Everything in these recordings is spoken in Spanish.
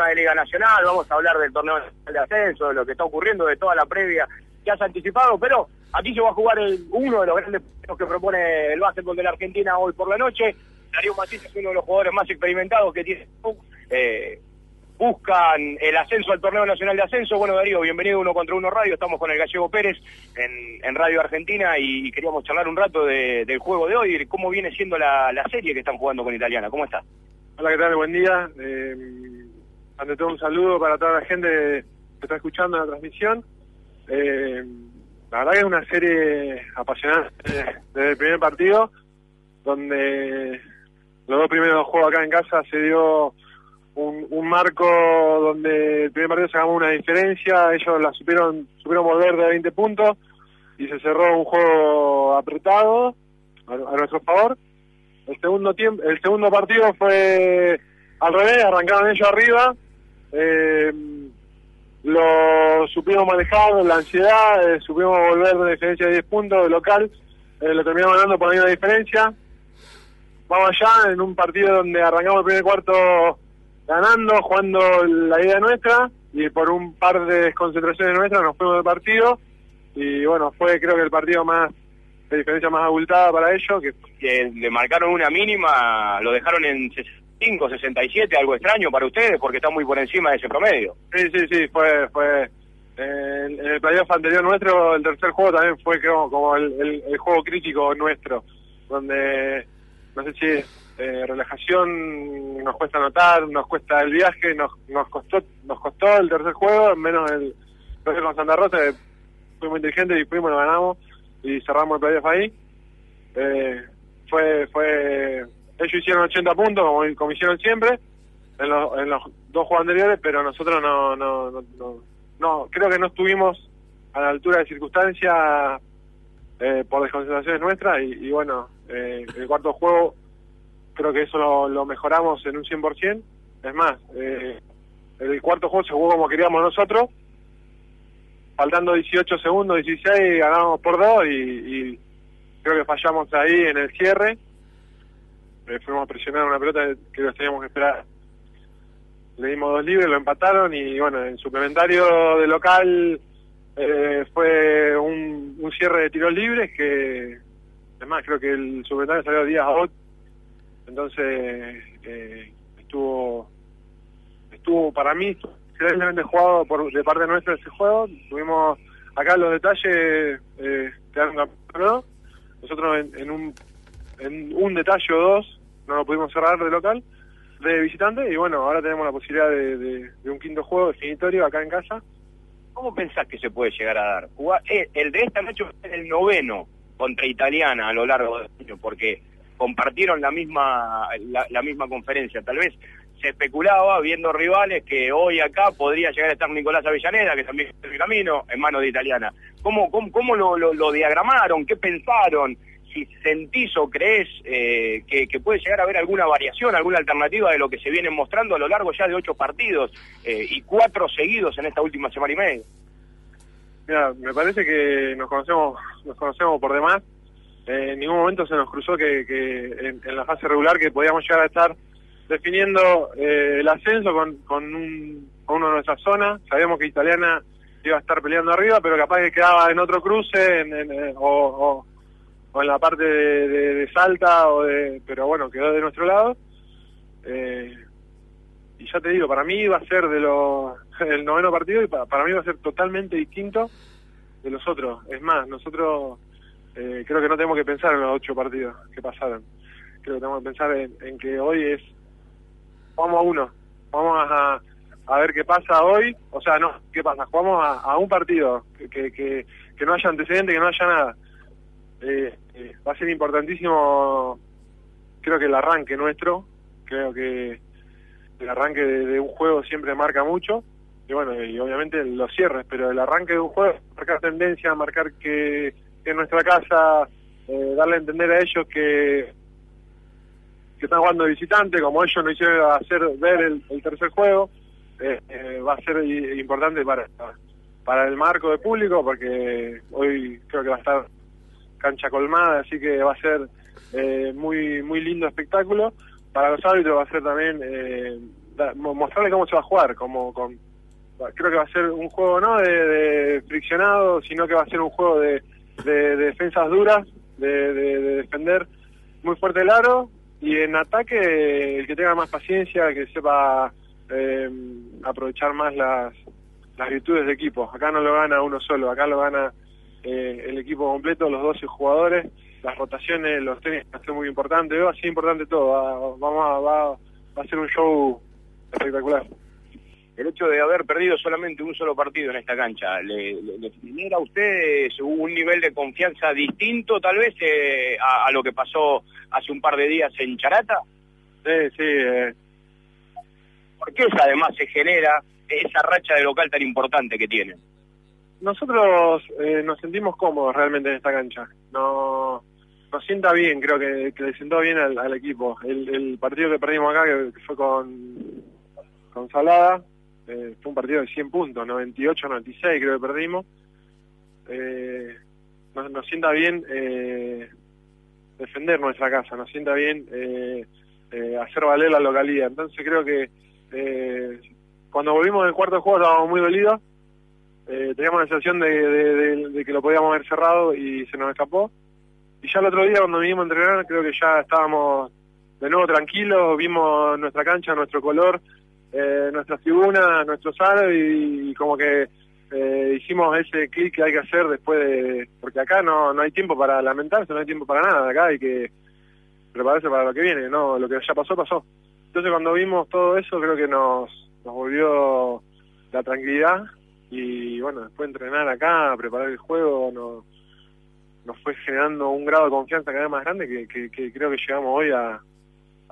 tema de Liga Nacional, vamos a hablar del torneo de ascenso, de lo que está ocurriendo, de toda la previa que has anticipado, pero aquí se va a jugar el, uno de los grandes que propone el básquetbol de la Argentina hoy por la noche. Darío Matisse es uno de los jugadores más experimentados que tiene. Eh, buscan el ascenso al torneo nacional de ascenso. Bueno, Darío, bienvenido uno contra uno radio. Estamos con el gallego Pérez en, Radio Argentina y queríamos charlar un rato del juego de hoy, cómo viene siendo la, serie que están jugando con Italiana. ¿Cómo está? Hola, ¿qué tal? Buen día. Eh, ante todo, un saludo para toda la gente que está escuchando la transmisión. Eh, la verdad que es una serie apasionante desde el primer partido, donde los dos primeros juegos acá en casa se dio un, marco donde el primer partido sacamos una diferencia, ellos la supieron, supieron volver de 20 puntos y se cerró un juego apretado a, nuestro favor. El segundo tiempo, el segundo partido fue al revés, arrancaron ellos arriba, eh, lo supimos manejar, la ansiedad, eh, supimos volver de diferencia de 10 puntos de local, eh, lo terminamos ganando por la misma diferencia. Vamos allá en un partido donde arrancamos el primer cuarto ganando, jugando la idea nuestra y por un par de desconcentraciones nuestras nos fuimos del partido y bueno, fue creo que el partido más de diferencia más abultada para ellos. Que... le marcaron una mínima, lo dejaron en 65, 67, algo extraño para ustedes porque está muy por encima de ese promedio. Sí, sí, sí, fue... fue en, el playoff anterior nuestro, el tercer juego también fue como, como el, juego crítico nuestro, donde no sé si eh, relajación nos cuesta anotar, nos cuesta el viaje, nos, nos costó nos costó el tercer juego, menos el con Santa Rosa, que fuimos inteligentes y fuimos, lo ganamos y cerramos el playoff ahí. Eh, fue, fue, hicieron 80 puntos como, hicieron siempre en los, en los dos juegos anteriores, pero nosotros no, no, no, no, creo que no estuvimos a la altura de circunstancias eh, por desconcentraciones nuestras y, bueno, eh, el cuarto juego creo que eso lo, mejoramos en un 100%. Es más, eh, el cuarto juego se jugó como queríamos nosotros. Faltando 18 segundos, 16, ganamos por dos y, creo que fallamos ahí en el cierre. Eh, fuimos a presionar una pelota que nos teníamos que esperar. Le dimos dos libres, lo empataron y bueno, en suplementario de local eh, fue un, cierre de tiros libres que, además, creo que el suplementario salió 10 a 8 entonces, eh, estuvo, estuvo para mí excelentemente jugado por, de parte nuestra ese juego. Tuvimos acá los detalles, eh, quedaron Nosotros en, un, en un detalle o dos no lo pudimos cerrar de local, de visitante, y bueno, ahora tenemos la posibilidad de, un quinto juego definitorio acá en casa. ¿Cómo pensás que se puede llegar a dar? Jugar, eh, el de esta noche es el noveno contra Italiana a lo largo del año, porque compartieron la misma, la, misma conferencia. Tal vez se especulaba, viendo rivales, que hoy acá podría llegar a estar Nicolás Avellaneda, que también es el camino, en manos de Italiana. ¿Cómo, cómo, cómo lo, lo, diagramaron? ¿Qué pensaron? Si sentís o crees eh, que, puede llegar a haber alguna variación, alguna alternativa de lo que se viene mostrando a lo largo ya de ocho partidos eh, y cuatro seguidos en esta última semana y media. Mira, me parece que nos conocemos, nos conocemos por demás en ningún momento se nos cruzó que, en, la fase regular que podíamos llegar a estar definiendo eh, el ascenso con, con, uno de nuestras zonas. Sabíamos que Italiana iba a estar peleando arriba, pero capaz que quedaba en otro cruce en, o, en la parte de, Salta, o de, pero bueno, quedó de nuestro lado. Eh, y ya te digo, para mí va a ser de los el noveno partido y para, para mí va a ser totalmente distinto de los otros. Es más, nosotros eh, creo que no tenemos que pensar en los ocho partidos que pasaron. Creo que tenemos que pensar en, que hoy es, vamos a uno, vamos a, a ver qué pasa hoy, o sea, no, qué pasa, jugamos a, un partido, que, que, que, no haya antecedente, que no haya nada. Eh, eh, va a ser importantísimo, creo que el arranque nuestro, creo que el arranque de, un juego siempre marca mucho, y bueno, y obviamente los cierres, pero el arranque de un juego, marcar tendencia, marcar que en nuestra casa, eh, darle a entender a ellos que, que están jugando de visitante, como ellos nos hicieron hacer ver el, tercer juego, eh, va a ser importante para, para el marco de público, porque hoy creo que va a estar cancha colmada, así que va a ser muy muy lindo espectáculo. Para los árbitros va a ser también mostrarle cómo se va a jugar, como con creo que va a ser un juego no de, friccionado, sino que va a ser un juego de, defensas duras, de, defender muy fuerte el aro y en ataque el que tenga más paciencia, el que sepa eh, aprovechar más las virtudes de equipo. Acá no lo gana uno solo, acá lo gana eh, el equipo completo, los 12 jugadores, las rotaciones, los tenis va a ser muy importante, va a ser importante todo, vamos a, va, va a ser un show espectacular el hecho de haber perdido solamente un solo partido en esta cancha, ¿le, genera a usted un nivel de confianza distinto tal vez eh, a, lo que pasó hace un par de días en Charata? Sí, sí. Eh. ¿Por qué además se genera esa racha de local tan importante que tiene? Nosotros eh, nos sentimos cómodos realmente en esta cancha. No, nos sienta bien, creo que, le sentó bien al, equipo. El, partido que perdimos acá, que, fue con, con Salada, eh, fue un partido de 100 puntos, 98, 96 creo que perdimos. Eh, nos, sienta bien eh, defender nuestra casa, nos sienta bien eh, hacer valer la localidad. Entonces creo que cuando volvimos del cuarto juego estábamos muy dolidos, teníamos la sensación de, que lo podíamos haber cerrado y se nos escapó. Y ya el otro día cuando vinimos a entrenar creo que ya estábamos de nuevo tranquilos, vimos nuestra cancha, nuestro color, eh, nuestra tribuna, nuestro sal y, como que eh, hicimos ese clic que hay que hacer después de... Porque acá no, no hay tiempo para lamentarse, no hay tiempo para nada, acá hay que prepararse para lo que viene, no, lo que ya pasó, pasó. Entonces cuando vimos todo eso creo que nos, nos volvió la tranquilidad y bueno, después de entrenar acá, preparar el juego, nos, nos fue generando un grado de confianza cada vez más grande que, que, creo que llegamos hoy a,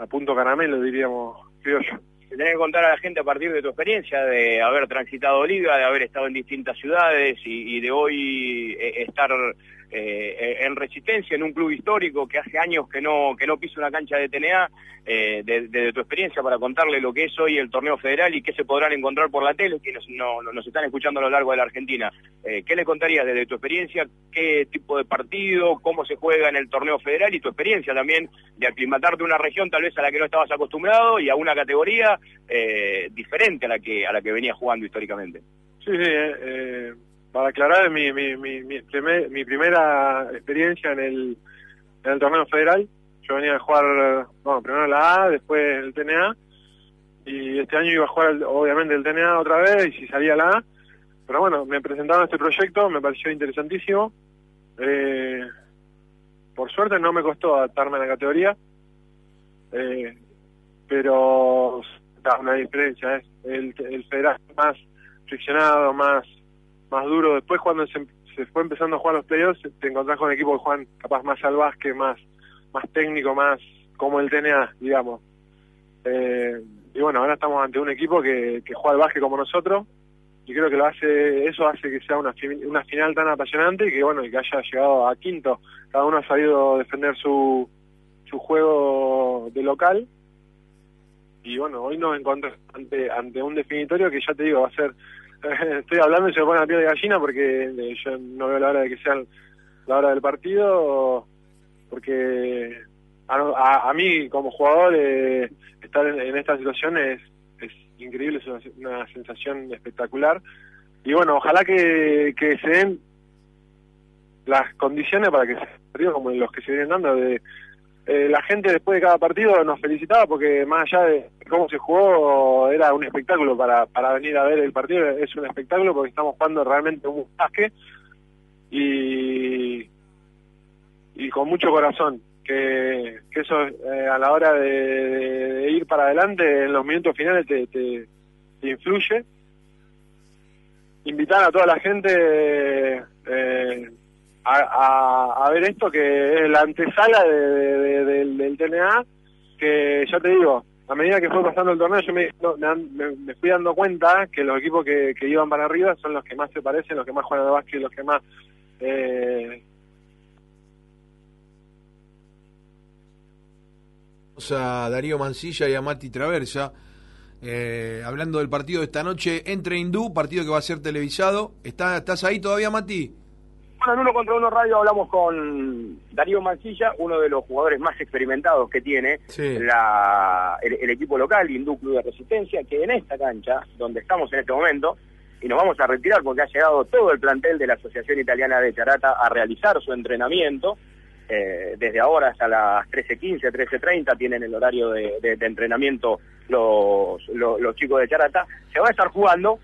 punto caramelo, diríamos, creo yo. Te tenés que contar a la gente a partir de tu experiencia, de haber transitado Liga, de haber estado en distintas ciudades y, de hoy eh, estar eh, en resistencia en un club histórico que hace años que no que no pisa una cancha de TNA, eh, desde tu experiencia para contarle lo que es hoy el torneo federal y qué se podrán encontrar por la tele, que nos, nos están escuchando a lo largo de la Argentina. Eh, ¿Qué le contarías desde tu experiencia? ¿Qué tipo de partido? ¿Cómo se juega en el torneo federal? Y tu experiencia también de aclimatarte a una región tal vez a la que no estabas acostumbrado y a una categoría eh, diferente a la que a la que venías jugando históricamente. Sí, sí, eh, para aclarar, mi, mi, mi, mi, primera experiencia en el, en el torneo federal. Yo venía a jugar, bueno, primero la A, después el TNA, y este año iba a jugar obviamente el TNA otra vez, y si salía la A. Pero bueno, me presentaron este proyecto, me pareció interesantísimo. Eh, por suerte no me costó adaptarme a la categoría, eh, pero da una diferencia, es el, el federal más friccionado, más más duro. Después cuando se, fue empezando a jugar los playoffs, te encontrás con equipos que juegan capaz más salvaje, más, más técnico, más como el TNA, digamos. Eh, y bueno, ahora estamos ante un equipo que, que juega al básquet como nosotros y creo que lo hace eso hace que sea una, una final tan apasionante y que bueno y que haya llegado a quinto cada uno ha sabido defender su su juego de local y bueno hoy nos encontramos ante ante un definitorio que ya te digo va a ser estoy hablando y se me pone la piel de gallina porque eh, yo no veo la hora de que sea la hora del partido, porque a, a, mí como jugador eh, estar en, esta situación es, es increíble, es una, sensación espectacular. Y bueno, ojalá que, que se den las condiciones para que se como los que se vienen dando de eh, la gente después de cada partido nos felicitaba porque más allá de cómo se jugó era un espectáculo para, para venir a ver el partido, es un espectáculo porque estamos jugando realmente un básquet y, y con mucho corazón, que, que eso eh, a la hora de, ir para adelante en los minutos finales te, te, influye. Invitar a toda la gente eh, a, ver esto que es la antesala del, TNA, que ya te digo, a medida que fue pasando el torneo yo me, me, fui dando cuenta que los equipos que, iban para arriba son los que más se parecen, los que más juegan al básquet, los que más... Eh... a Darío Mancilla y a Mati Traversa. Eh, hablando del partido de esta noche entre Hindú, partido que va a ser televisado. ¿Está, ¿Estás ahí todavía, Mati? Bueno, en uno contra uno radio hablamos con Darío Mancilla, uno de los jugadores más experimentados que tiene Sí. la, el, el equipo local, Hindú Club de Resistencia, que en esta cancha, donde estamos en este momento, y nos vamos a retirar porque ha llegado todo el plantel de la Asociación Italiana de Charata a realizar su entrenamiento. Eh, desde ahora hasta las 13.15, 13.30 tienen el horario de, de- de entrenamiento los, los, los chicos de Charata. Se va a estar jugando